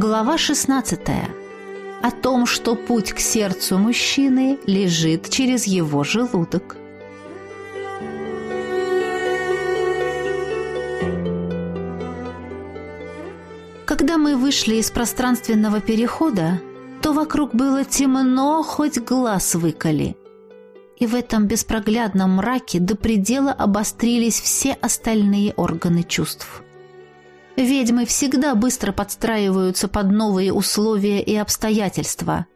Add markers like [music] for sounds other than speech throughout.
Глава 16. О том, что путь к сердцу мужчины лежит через его желудок. Когда мы вышли из пространственного перехода, то вокруг было темно, хоть глаз выколи. И в этом беспроглядном мраке до предела обострились все остальные органы чувств. Ведьмы всегда быстро подстраиваются под новые условия и обстоятельства.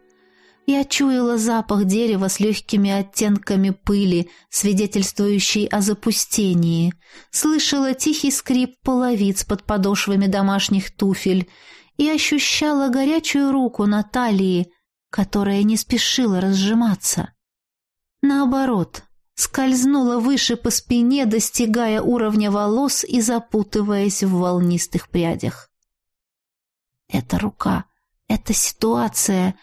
Я чуяла запах дерева с легкими оттенками пыли, свидетельствующий о запустении, слышала тихий скрип половиц под подошвами домашних туфель и ощущала горячую руку Натальи, которая не спешила разжиматься. Наоборот, скользнула выше по спине, достигая уровня волос и запутываясь в волнистых прядях. Эта рука, эта ситуация,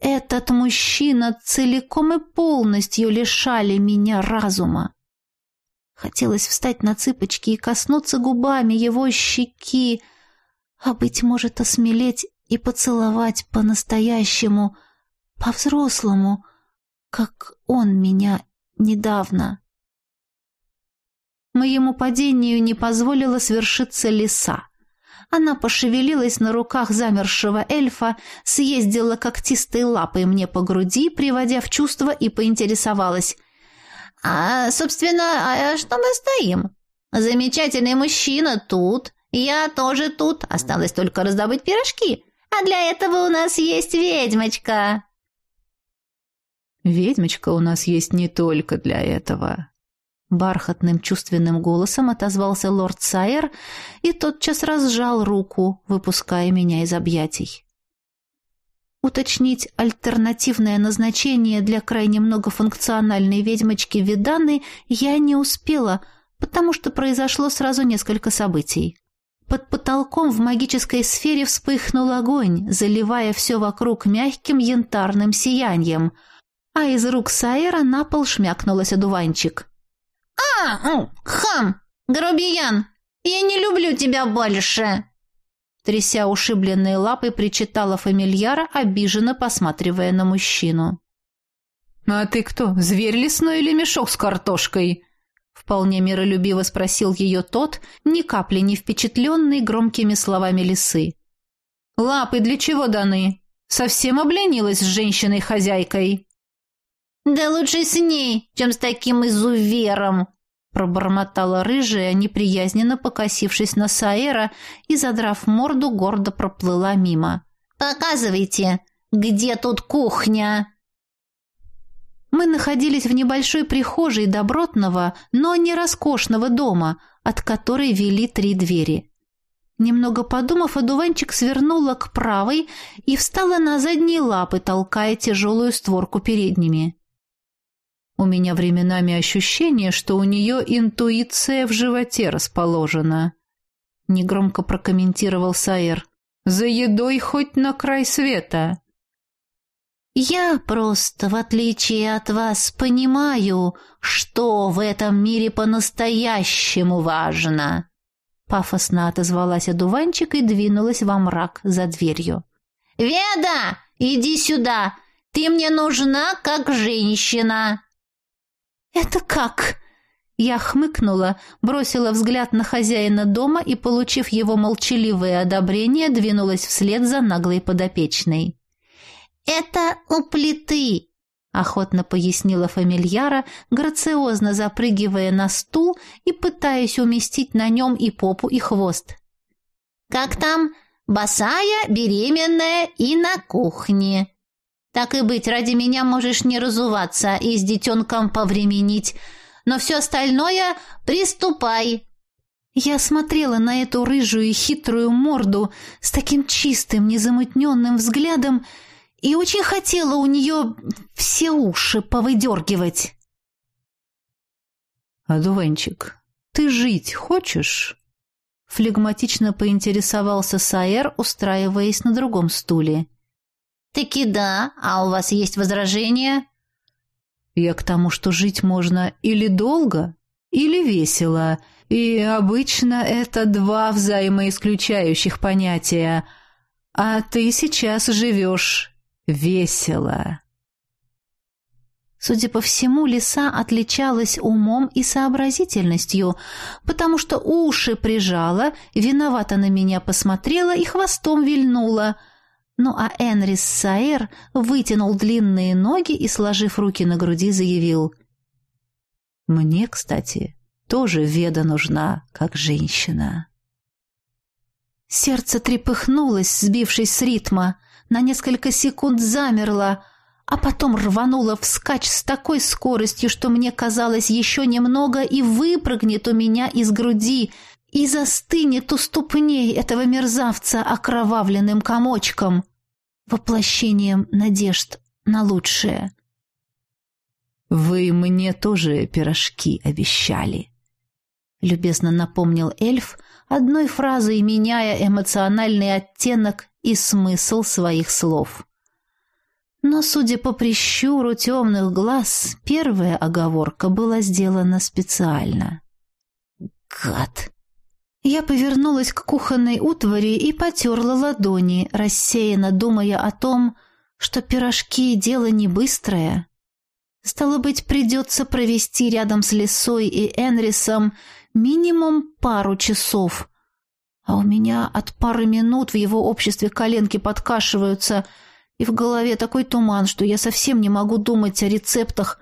этот мужчина целиком и полностью лишали меня разума. Хотелось встать на цыпочки и коснуться губами его щеки, а, быть может, осмелеть и поцеловать по-настоящему, по-взрослому, как он меня недавно. Моему падению не позволила свершиться лиса. Она пошевелилась на руках замершего эльфа, съездила когтистой лапой мне по груди, приводя в чувство, и поинтересовалась. «А, собственно, а что мы стоим? Замечательный мужчина тут, я тоже тут, осталось только раздобыть пирожки, а для этого у нас есть ведьмочка». «Ведьмочка у нас есть не только для этого». Бархатным чувственным голосом отозвался лорд Сайер и тотчас разжал руку, выпуская меня из объятий. Уточнить альтернативное назначение для крайне многофункциональной ведьмочки Виданы я не успела, потому что произошло сразу несколько событий. Под потолком в магической сфере вспыхнул огонь, заливая все вокруг мягким янтарным сиянием — а из рук Сайера на пол шмякнулась одуванчик. «А, хам! Грубиян! Я не люблю тебя больше!» Тряся ушибленные лапы, причитала фамильяра, обиженно посматривая на мужчину. «А ты кто, зверь лесной или мешок с картошкой?» Вполне миролюбиво спросил ее тот, ни капли не впечатленный громкими словами лисы. «Лапы для чего даны? Совсем обленилась с женщиной-хозяйкой?» «Да лучше с ней, чем с таким изувером!» Пробормотала рыжая, неприязненно покосившись на Саэра и, задрав морду, гордо проплыла мимо. «Показывайте, где тут кухня?» Мы находились в небольшой прихожей добротного, но не роскошного дома, от которой вели три двери. Немного подумав, одуванчик свернула к правой и встала на задние лапы, толкая тяжелую створку передними. У меня временами ощущение, что у нее интуиция в животе расположена. Негромко прокомментировал Саэр. За едой хоть на край света. Я просто, в отличие от вас, понимаю, что в этом мире по-настоящему важно. Пафосно отозвалась одуванчик и двинулась во мрак за дверью. «Веда, иди сюда! Ты мне нужна как женщина!» «Это как?» Я хмыкнула, бросила взгляд на хозяина дома и, получив его молчаливое одобрение, двинулась вслед за наглой подопечной. «Это у плиты», — охотно пояснила фамильяра, грациозно запрыгивая на стул и пытаясь уместить на нем и попу, и хвост. «Как там? Босая, беременная и на кухне. Так и быть, ради меня можешь не разуваться и с детенком повременить. Но все остальное приступай. Я смотрела на эту рыжую и хитрую морду с таким чистым, незамутненным взглядом и очень хотела у нее все уши повыдергивать. «Адуванчик, ты жить хочешь?» Флегматично поинтересовался Саэр, устраиваясь на другом стуле. «Таки да, а у вас есть возражения?» «Я к тому, что жить можно или долго, или весело, и обычно это два взаимоисключающих понятия. А ты сейчас живешь весело. Судя по всему, лиса отличалась умом и сообразительностью, потому что уши прижала, виновато на меня посмотрела и хвостом вильнула. Ну а Энрис Саэр вытянул длинные ноги и, сложив руки на груди, заявил. «Мне, кстати, тоже Веда нужна, как женщина». Сердце трепыхнулось, сбившись с ритма, на несколько секунд замерло — а потом рванула вскачь с такой скоростью, что мне казалось еще немного и выпрыгнет у меня из груди и застынет у ступней этого мерзавца окровавленным комочком, воплощением надежд на лучшее. «Вы мне тоже пирожки обещали», — любезно напомнил эльф, одной фразой меняя эмоциональный оттенок и смысл своих слов. Но, судя по прищуру темных глаз, первая оговорка была сделана специально. «Гад!» Я повернулась к кухонной утвари и потерла ладони, рассеянно думая о том, что пирожки — дело не быстрое. Стало быть, придется провести рядом с Лисой и Энрисом минимум пару часов. А у меня от пары минут в его обществе коленки подкашиваются — и в голове такой туман, что я совсем не могу думать о рецептах,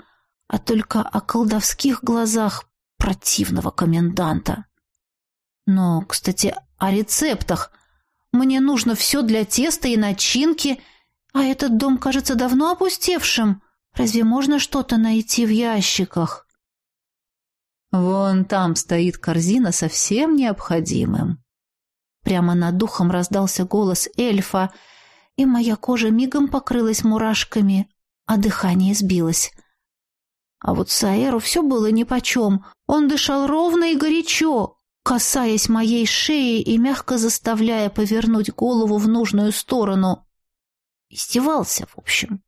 а только о колдовских глазах противного коменданта. Но, кстати, о рецептах. Мне нужно все для теста и начинки, а этот дом кажется давно опустевшим. Разве можно что-то найти в ящиках? Вон там стоит корзина со всем необходимым. Прямо над духом раздался голос эльфа — и моя кожа мигом покрылась мурашками, а дыхание сбилось. А вот Саэру все было нипочем. Он дышал ровно и горячо, касаясь моей шеи и мягко заставляя повернуть голову в нужную сторону. Издевался, в общем.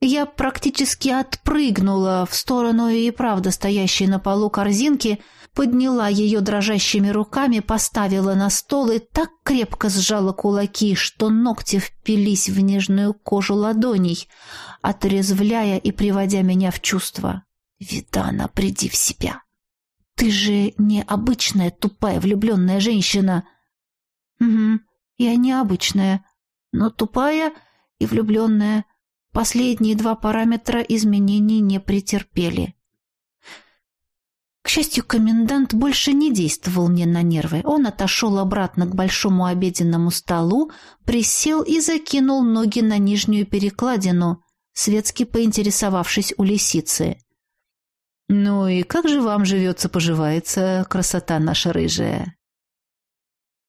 Я практически отпрыгнула в сторону и правда стоящей на полу корзинки, подняла ее дрожащими руками, поставила на стол и так крепко сжала кулаки, что ногти впились в нежную кожу ладоней, отрезвляя и приводя меня в чувство. «Видана, приди в себя! Ты же не обычная тупая влюбленная женщина!» «Угу, я необычная, но тупая и влюбленная». Последние два параметра изменений не претерпели. К счастью, комендант больше не действовал мне на нервы. Он отошел обратно к большому обеденному столу, присел и закинул ноги на нижнюю перекладину, светски поинтересовавшись у лисицы. «Ну и как же вам живется-поживается, красота наша рыжая?»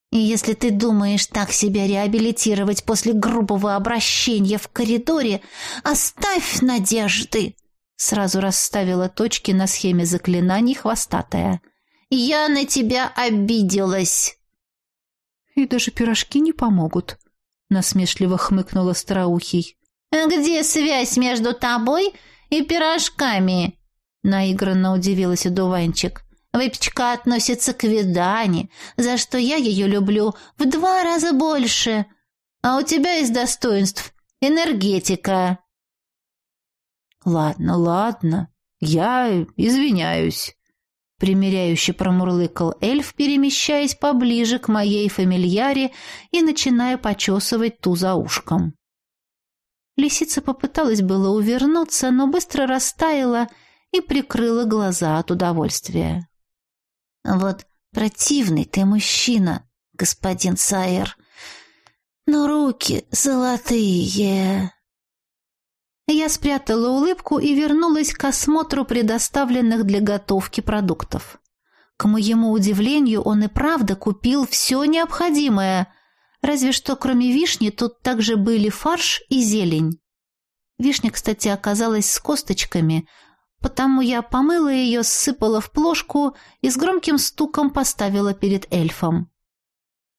И если ты думаешь так себя реабилитировать после грубого обращения в коридоре, оставь надежды!» Сразу расставила точки на схеме заклинаний хвостатая. «Я на тебя обиделась!» «И даже пирожки не помогут», — насмешливо хмыкнула Староухий. «Где связь между тобой и пирожками?» — наигранно удивилась Дуванчик. Выпечка относится к Видане, за что я ее люблю в два раза больше. А у тебя из достоинств энергетика. Ладно, ладно, я извиняюсь. Примеряюще промурлыкал эльф, перемещаясь поближе к моей фамильяре и начиная почесывать ту за ушком. Лисица попыталась было увернуться, но быстро растаяла и прикрыла глаза от удовольствия. Вот противный ты мужчина, господин Сайер. Но руки золотые. Я спрятала улыбку и вернулась к осмотру предоставленных для готовки продуктов. К моему удивлению, он и правда купил все необходимое, разве что кроме вишни тут также были фарш и зелень. Вишня, кстати, оказалась с косточками, потому я помыла ее, сыпала в плошку и с громким стуком поставила перед эльфом.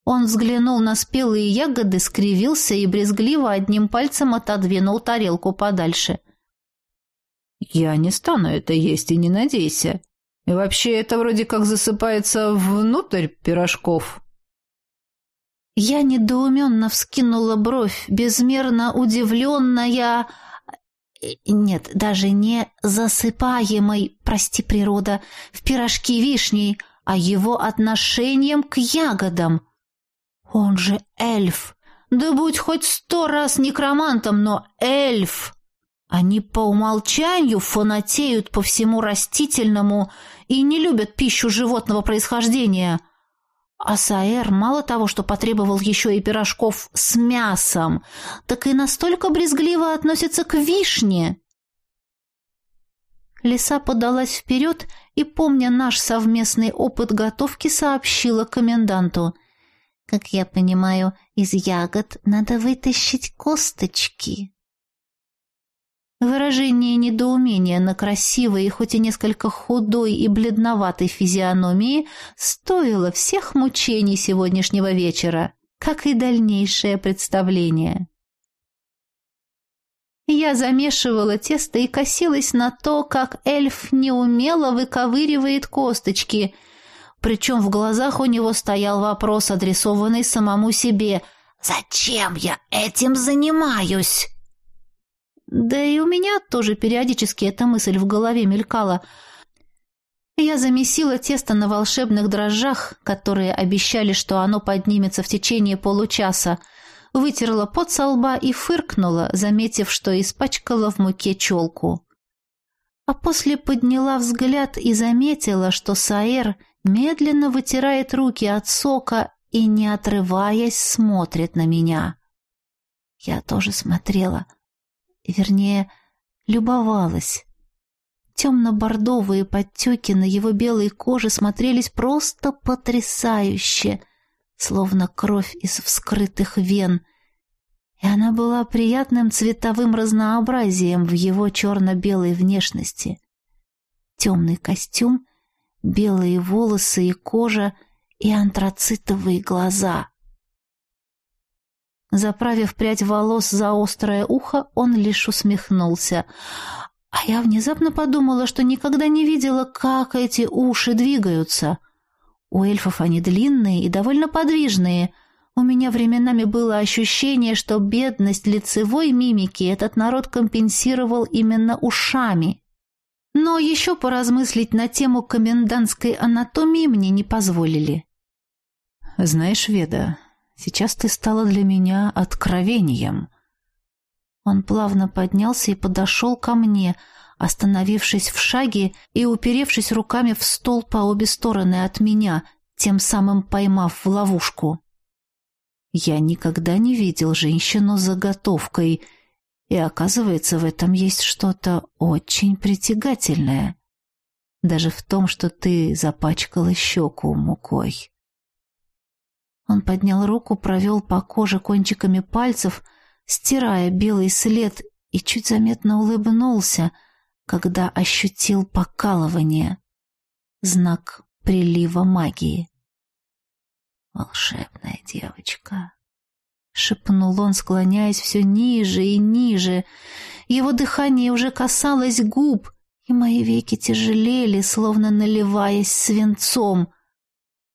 Он взглянул на спелые ягоды, скривился и брезгливо одним пальцем отодвинул тарелку подальше. «Я не стану это есть и не надейся. И вообще это вроде как засыпается внутрь пирожков». Я недоуменно вскинула бровь, безмерно удивленная... Нет, даже не засыпаемой, прости природа, в пирожки вишней, а его отношением к ягодам. Он же эльф. Да будь хоть сто раз некромантом, но эльф. Они по умолчанию фанатеют по всему растительному и не любят пищу животного происхождения. А Саэр мало того, что потребовал еще и пирожков с мясом, так и настолько брезгливо относится к вишне. Лиса подалась вперед и, помня наш совместный опыт готовки, сообщила коменданту. «Как я понимаю, из ягод надо вытащить косточки». Выражение недоумения на красивой, хоть и несколько худой и бледноватой физиономии стоило всех мучений сегодняшнего вечера, как и дальнейшее представление. Я замешивала тесто и косилась на то, как эльф неумело выковыривает косточки, причем в глазах у него стоял вопрос, адресованный самому себе «Зачем я этим занимаюсь?» Да и у меня тоже периодически эта мысль в голове мелькала. Я замесила тесто на волшебных дрожжах, которые обещали, что оно поднимется в течение получаса, вытерла пот со лба и фыркнула, заметив, что испачкала в муке челку. А после подняла взгляд и заметила, что Саэр медленно вытирает руки от сока и, не отрываясь, смотрит на меня. Я тоже смотрела — Вернее, любовалась. Темно-бордовые подтеки на его белой коже смотрелись просто потрясающе, словно кровь из вскрытых вен. И она была приятным цветовым разнообразием в его черно-белой внешности. Темный костюм, белые волосы и кожа и антрацитовые глаза — Заправив прядь волос за острое ухо, он лишь усмехнулся. А я внезапно подумала, что никогда не видела, как эти уши двигаются. У эльфов они длинные и довольно подвижные. У меня временами было ощущение, что бедность лицевой мимики этот народ компенсировал именно ушами. Но еще поразмыслить на тему комендантской анатомии мне не позволили. «Знаешь, Веда, Сейчас ты стала для меня откровением». Он плавно поднялся и подошел ко мне, остановившись в шаге и уперевшись руками в стол по обе стороны от меня, тем самым поймав в ловушку. Я никогда не видел женщину с заготовкой, и, оказывается, в этом есть что-то очень притягательное. Даже в том, что ты запачкала щеку мукой. Он поднял руку, провел по коже кончиками пальцев, стирая белый след, и чуть заметно улыбнулся, когда ощутил покалывание. Знак прилива магии. «Волшебная девочка», — шепнул он, склоняясь все ниже и ниже. Его дыхание уже касалось губ, и мои веки тяжелели, словно наливаясь свинцом.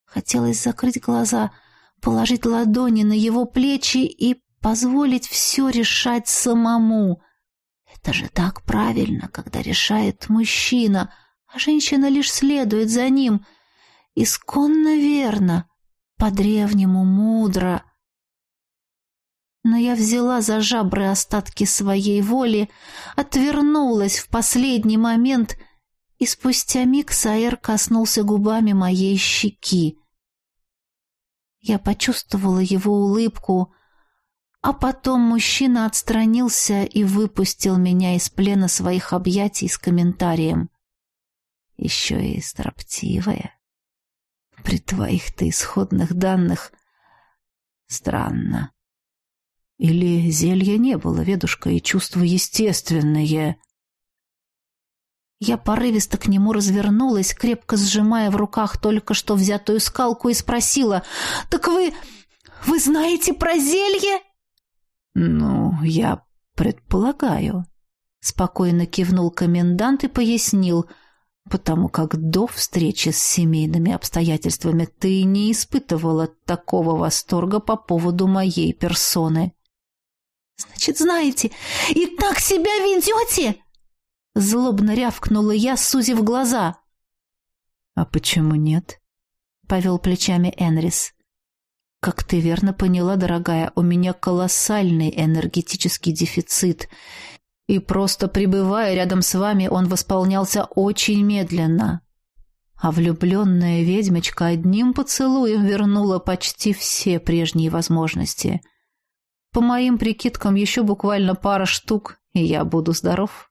Хотелось закрыть глаза — положить ладони на его плечи и позволить все решать самому. Это же так правильно, когда решает мужчина, а женщина лишь следует за ним. Исконно верно, по-древнему мудро. Но я взяла за жабры остатки своей воли, отвернулась в последний момент, и спустя миг Саэр коснулся губами моей щеки. Я почувствовала его улыбку, а потом мужчина отстранился и выпустил меня из плена своих объятий с комментарием. Еще и строптивая. При твоих-то исходных данных странно. Или зелья не было, ведушка, и чувства естественные. Я порывисто к нему развернулась, крепко сжимая в руках только что взятую скалку, и спросила, «Так вы... вы знаете про зелье?» «Ну, я предполагаю», — спокойно кивнул комендант и пояснил, потому как до встречи с семейными обстоятельствами ты не испытывала такого восторга по поводу моей персоны. «Значит, знаете, и так себя ведете?» Злобно рявкнула я, сузив глаза. «А почему нет?» — повел плечами Энрис. «Как ты верно поняла, дорогая, у меня колоссальный энергетический дефицит, и просто пребывая рядом с вами, он восполнялся очень медленно. А влюбленная ведьмочка одним поцелуем вернула почти все прежние возможности. По моим прикидкам, еще буквально пара штук, и я буду здоров».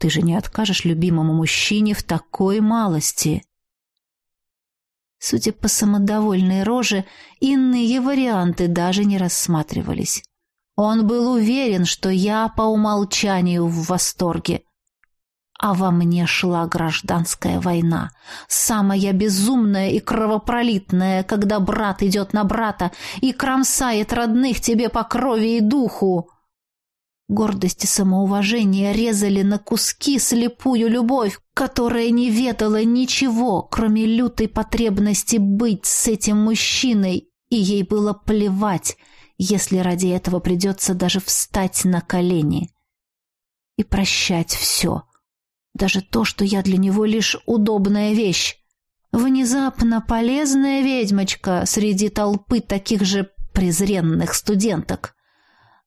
Ты же не откажешь любимому мужчине в такой малости. Судя по самодовольной роже, иные варианты даже не рассматривались. Он был уверен, что я по умолчанию в восторге. А во мне шла гражданская война, самая безумная и кровопролитная, когда брат идет на брата и кромсает родных тебе по крови и духу. Гордость и самоуважение резали на куски слепую любовь, которая не ведала ничего, кроме лютой потребности быть с этим мужчиной, и ей было плевать, если ради этого придется даже встать на колени и прощать все, даже то, что я для него лишь удобная вещь. Внезапно полезная ведьмочка среди толпы таких же презренных студенток.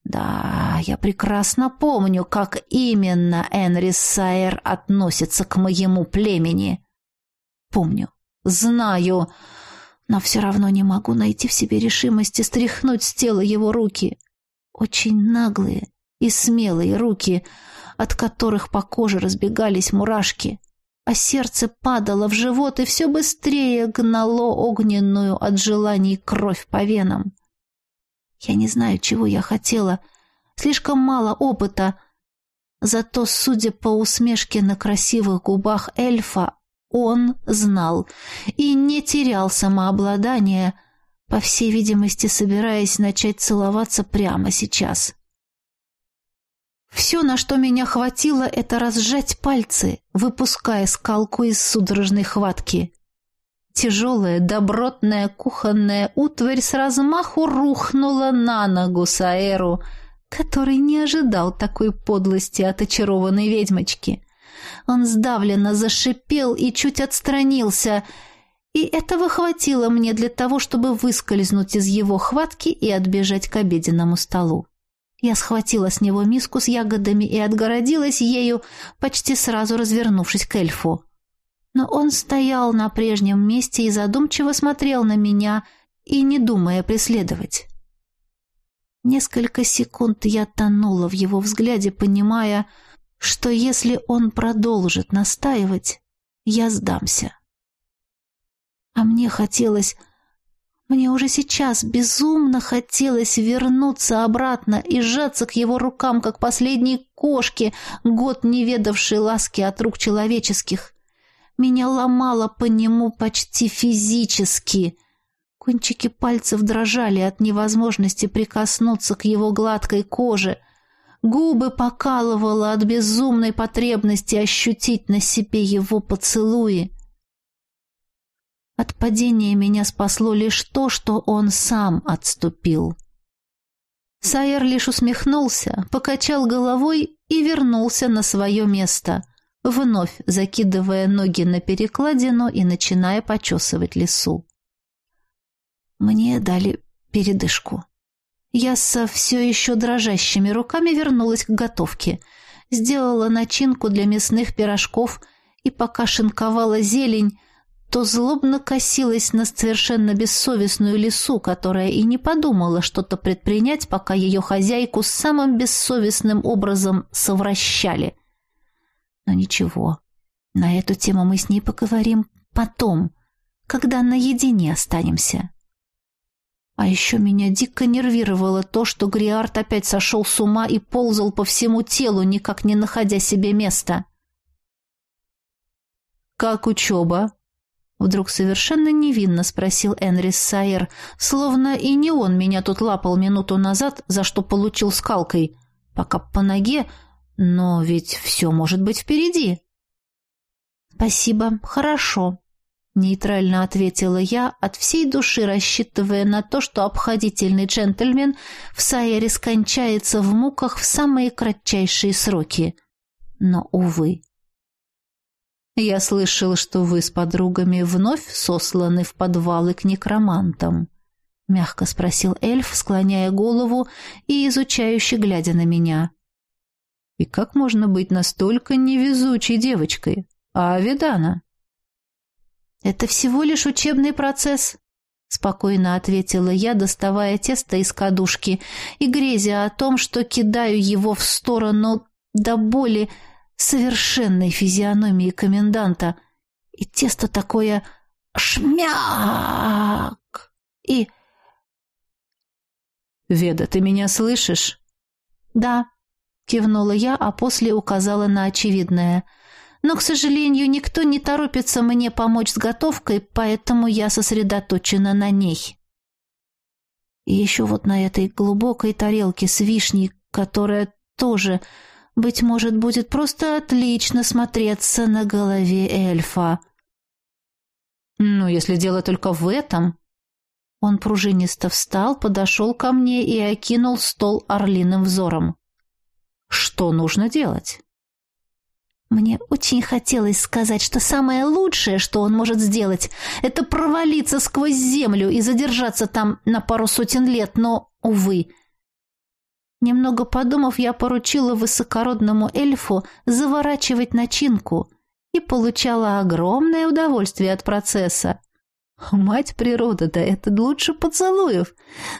Да, я прекрасно помню, как именно Энрис Сайер относится к моему племени. Помню, знаю, но все равно не могу найти в себе решимости стряхнуть с тела его руки. Очень наглые и смелые руки, от которых по коже разбегались мурашки, а сердце падало в живот и все быстрее гнало огненную от желаний кровь по венам. Я не знаю, чего я хотела. Слишком мало опыта. Зато, судя по усмешке на красивых губах эльфа, он знал и не терял самообладания, по всей видимости, собираясь начать целоваться прямо сейчас. Все, на что меня хватило, это разжать пальцы, выпуская скалку из судорожной хватки. Тяжелая, добротная кухонная утварь с размаху рухнула на ногу Саэру, который не ожидал такой подлости от очарованной ведьмочки. Он сдавленно зашипел и чуть отстранился, и этого хватило мне для того, чтобы выскользнуть из его хватки и отбежать к обеденному столу. Я схватила с него миску с ягодами и отгородилась ею, почти сразу развернувшись к эльфу но он стоял на прежнем месте и задумчиво смотрел на меня, и не думая преследовать. Несколько секунд я тонула в его взгляде, понимая, что если он продолжит настаивать, я сдамся. А мне хотелось... Мне уже сейчас безумно хотелось вернуться обратно и сжаться к его рукам, как последней кошке, год не ведавшей ласки от рук человеческих. Меня ломало по нему почти физически. Кончики пальцев дрожали от невозможности прикоснуться к его гладкой коже. Губы покалывало от безумной потребности ощутить на себе его поцелуи. От падения меня спасло лишь то, что он сам отступил. Сайер лишь усмехнулся, покачал головой и вернулся на свое место — вновь закидывая ноги на перекладину и начиная почесывать лесу. Мне дали передышку. Я со все еще дрожащими руками вернулась к готовке, сделала начинку для мясных пирожков и пока шинковала зелень, то злобно косилась на совершенно бессовестную лису, которая и не подумала что-то предпринять, пока ее хозяйку самым бессовестным образом совращали — но ничего, на эту тему мы с ней поговорим потом, когда наедине останемся. А еще меня дико нервировало то, что Гриард опять сошел с ума и ползал по всему телу, никак не находя себе места. «Как учеба?» Вдруг совершенно невинно спросил Энрис Сайер, словно и не он меня тут лапал минуту назад, за что получил скалкой, пока по ноге но ведь все может быть впереди. «Спасибо, хорошо», — нейтрально ответила я, от всей души рассчитывая на то, что обходительный джентльмен в Сайере скончается в муках в самые кратчайшие сроки. Но, увы. «Я слышал, что вы с подругами вновь сосланы в подвалы к некромантам», — мягко спросил эльф, склоняя голову и изучающе глядя на меня. «И как можно быть настолько невезучей девочкой? А Видана?» «Это всего лишь учебный процесс», — спокойно ответила я, доставая тесто из кадушки и грезя о том, что кидаю его в сторону до боли совершенной физиономии коменданта. И тесто такое шмяк! И... «Веда, ты меня слышишь?» «Да», — кивнула я, а после указала на очевидное — но, к сожалению, никто не торопится мне помочь с готовкой, поэтому я сосредоточена на ней. И еще вот на этой глубокой тарелке с вишней, которая тоже, быть может, будет просто отлично смотреться на голове эльфа. Ну, если дело только в этом... Он пружинисто встал, подошел ко мне и окинул стол орлиным взором. Что нужно делать? Мне очень хотелось сказать, что самое лучшее, что он может сделать, это провалиться сквозь землю и задержаться там на пару сотен лет, но, увы. Немного подумав, я поручила высокородному эльфу заворачивать начинку и получала огромное удовольствие от процесса. Мать природа, да это лучше поцелуев.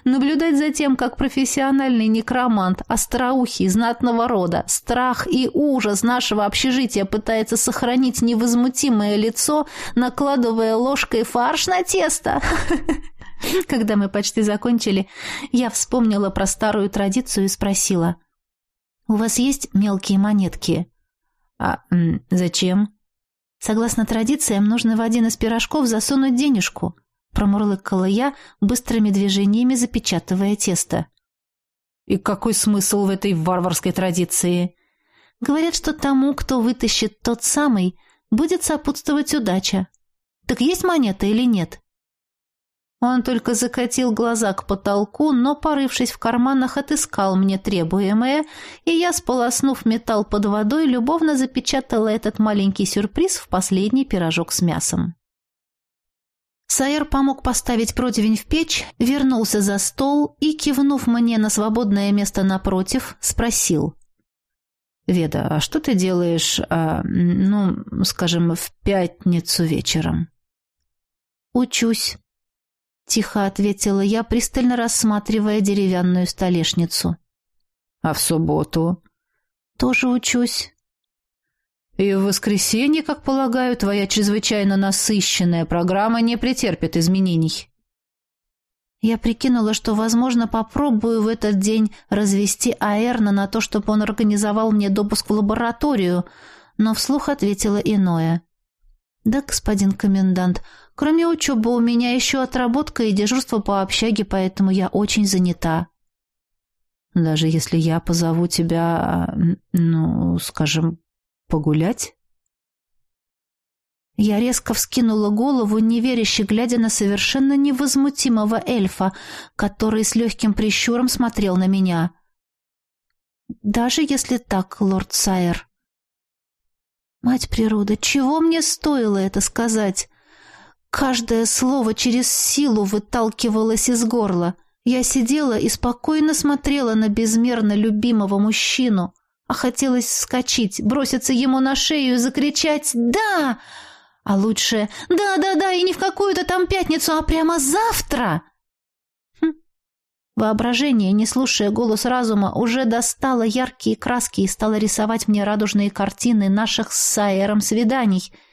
Наблюдать за тем, как профессиональный некромант, остроухий, знатного рода, страх и ужас нашего общежития пытается сохранить невозмутимое лицо, накладывая ложкой фарш на тесто. [laughs] Когда мы почти закончили, я вспомнила про старую традицию и спросила. «У вас есть мелкие монетки?» «А зачем?» Согласно традициям, нужно в один из пирожков засунуть денежку. Промурлыкала я, быстрыми движениями запечатывая тесто. «И какой смысл в этой варварской традиции?» «Говорят, что тому, кто вытащит тот самый, будет сопутствовать удача. Так есть монета или нет?» Он только закатил глаза к потолку, но, порывшись в карманах, отыскал мне требуемое, и я, сполоснув металл под водой, любовно запечатала этот маленький сюрприз в последний пирожок с мясом. Сайер помог поставить противень в печь, вернулся за стол и, кивнув мне на свободное место напротив, спросил. «Веда, а что ты делаешь, а, ну, скажем, в пятницу вечером?» «Учусь», — тихо ответила я, пристально рассматривая деревянную столешницу. «А в субботу?» «Тоже учусь». «И в воскресенье, как полагаю, твоя чрезвычайно насыщенная программа не претерпит изменений». Я прикинула, что, возможно, попробую в этот день развести Аэрна на то, чтобы он организовал мне допуск в лабораторию, но вслух ответила иное. «Да, господин комендант, Кроме учебы у меня еще отработка и дежурство по общаге, поэтому я очень занята. Даже если я позову тебя, ну, скажем, погулять? Я резко вскинула голову, неверяще глядя на совершенно невозмутимого эльфа, который с легким прищуром смотрел на меня. Даже если так, лорд Сайер. Мать природа, чего мне стоило это сказать? Каждое слово через силу выталкивалось из горла. Я сидела и спокойно смотрела на безмерно любимого мужчину, а хотелось вскочить, броситься ему на шею и закричать «Да!» А лучше «Да-да-да, и не в какую-то там пятницу, а прямо завтра!» хм. Воображение, не слушая голос разума, уже достало яркие краски и стало рисовать мне радужные картины наших с Сайером свиданий —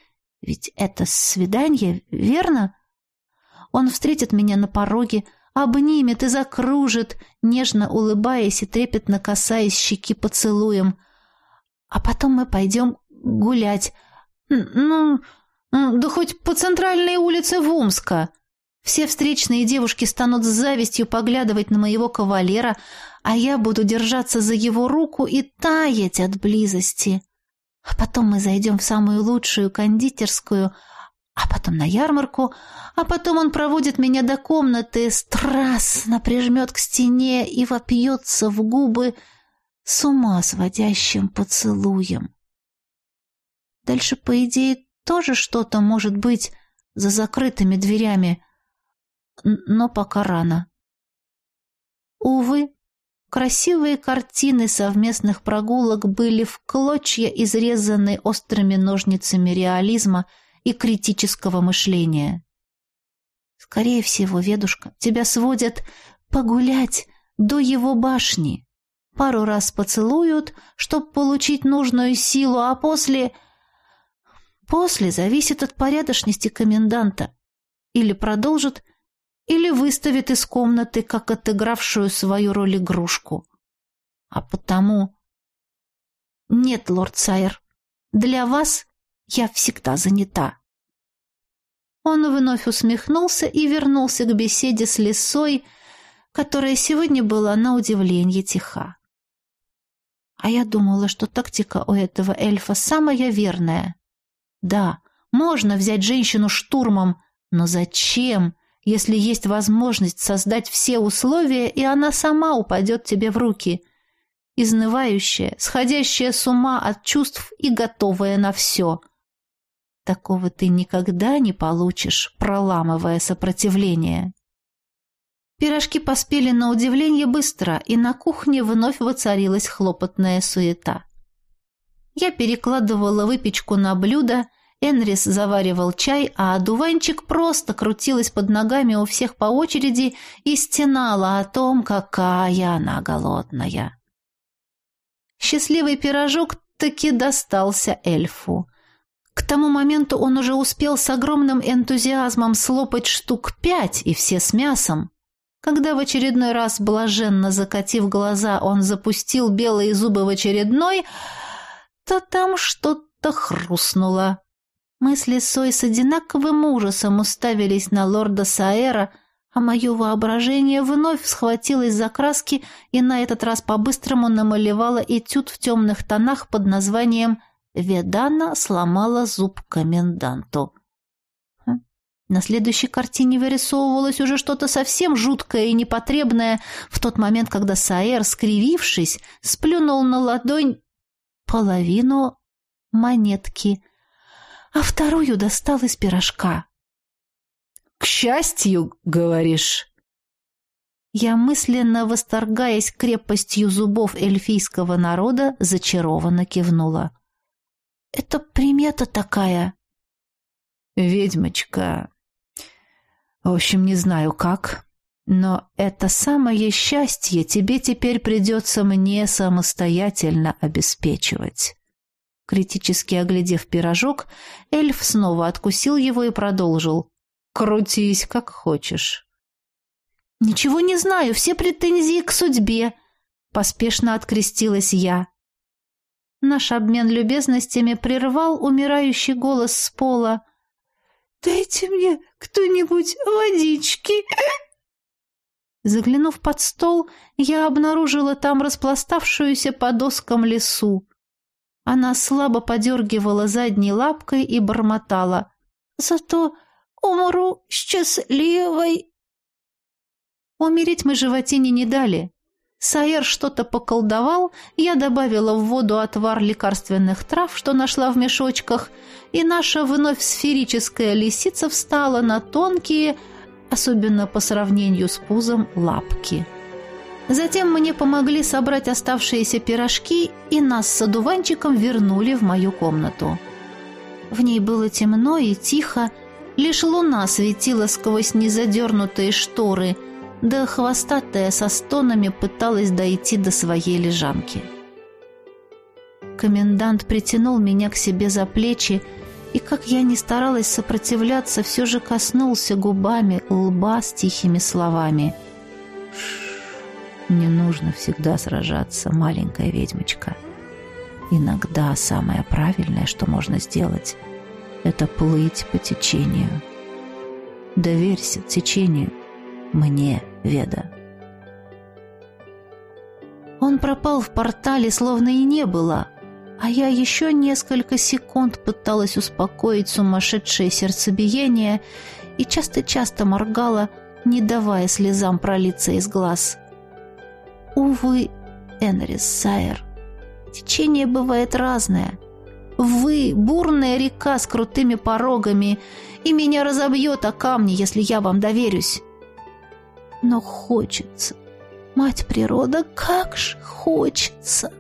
ведь это свидание, верно? Он встретит меня на пороге, обнимет и закружит, нежно улыбаясь и трепетно касаясь щеки поцелуем. А потом мы пойдем гулять. Ну, да хоть по центральной улице Вумска. Все встречные девушки станут с завистью поглядывать на моего кавалера, а я буду держаться за его руку и таять от близости. А потом мы зайдем в самую лучшую кондитерскую, а потом на ярмарку, а потом он проводит меня до комнаты, страстно прижмет к стене и вопьется в губы с ума сводящим поцелуем. Дальше, по идее, тоже что-то может быть за закрытыми дверями, но пока рано. Увы, красивые картины совместных прогулок были в клочья изрезаны острыми ножницами реализма и критического мышления. Скорее всего, ведушка, тебя сводят погулять до его башни. Пару раз поцелуют, чтоб получить нужную силу, а после... После зависит от порядочности коменданта. Или продолжит, или выставит из комнаты, как отыгравшую свою роль игрушку. А потому... Нет, лорд Сайер, для вас я всегда занята. Он вновь усмехнулся и вернулся к беседе с лисой, которая сегодня была на удивление тиха. А я думала, что тактика у этого эльфа самая верная. Да, можно взять женщину штурмом, но зачем, если есть возможность создать все условия, и она сама упадет тебе в руки? Изнывающая, сходящая с ума от чувств и готовая на все. Такого ты никогда не получишь, проламывая сопротивление. Пирожки поспели на удивление быстро, и на кухне вновь воцарилась хлопотная суета. Я перекладывала выпечку на блюдо, Энрис заваривал чай, а одуванчик просто крутилась под ногами у всех по очереди и стенала о том, какая она голодная. Счастливый пирожок таки достался эльфу. К тому моменту он уже успел с огромным энтузиазмом слопать штук пять, и все с мясом. Когда в очередной раз, блаженно закатив глаза, он запустил белые зубы в очередной, то там что-то хрустнуло. Мысли Сой с одинаковым ужасом уставились на лорда Саэра, а мое воображение вновь схватилось за краски и на этот раз по-быстрому намалевало этюд в темных тонах под названием «Ведана сломала зуб коменданту». Хм. На следующей картине вырисовывалось уже что-то совсем жуткое и непотребное в тот момент, когда Саэр, скривившись, сплюнул на ладонь половину монетки – а вторую достал из пирожка. «К счастью, говоришь?» Я мысленно, восторгаясь крепостью зубов эльфийского народа, зачарованно кивнула. «Это примета такая». «Ведьмочка...» «В общем, не знаю как, но это самое счастье тебе теперь придется мне самостоятельно обеспечивать». Критически оглядев пирожок, эльф снова откусил его и продолжил. «Крутись, как хочешь». «Ничего не знаю, все претензии к судьбе», — поспешно открестилась я. Наш обмен любезностями прервал умирающий голос с пола. «Дайте мне кто-нибудь водички!» Заглянув под стол, я обнаружила там распластавшуюся по доскам лесу. Она слабо подергивала задней лапкой и бормотала. «Зато умру счастливой!» Умереть мы животине не дали. Саер что-то поколдовал, я добавила в воду отвар лекарственных трав, что нашла в мешочках, и наша вновь сферическая лисица встала на тонкие, особенно по сравнению с пузом, лапки. Затем мне помогли собрать оставшиеся пирожки, и нас с одуванчиком вернули в мою комнату. В ней было темно и тихо, лишь луна светила сквозь незадернутые шторы, да хвостатая со стонами пыталась дойти до своей лежанки. Комендант притянул меня к себе за плечи, и, как я ни старалась сопротивляться, все же коснулся губами лба с тихими словами — не нужно всегда сражаться, маленькая ведьмочка. Иногда самое правильное, что можно сделать, это плыть по течению. Доверься течению, мне, Веда. Он пропал в портале, словно и не было, а я еще несколько секунд пыталась успокоить сумасшедшее сердцебиение и часто-часто моргала, не давая слезам пролиться из глаз. Увы, Энрис Сайер, течение бывает разное. Вы — бурная река с крутыми порогами, и меня разобьет о камни, если я вам доверюсь. Но хочется, мать природа, как ж хочется!»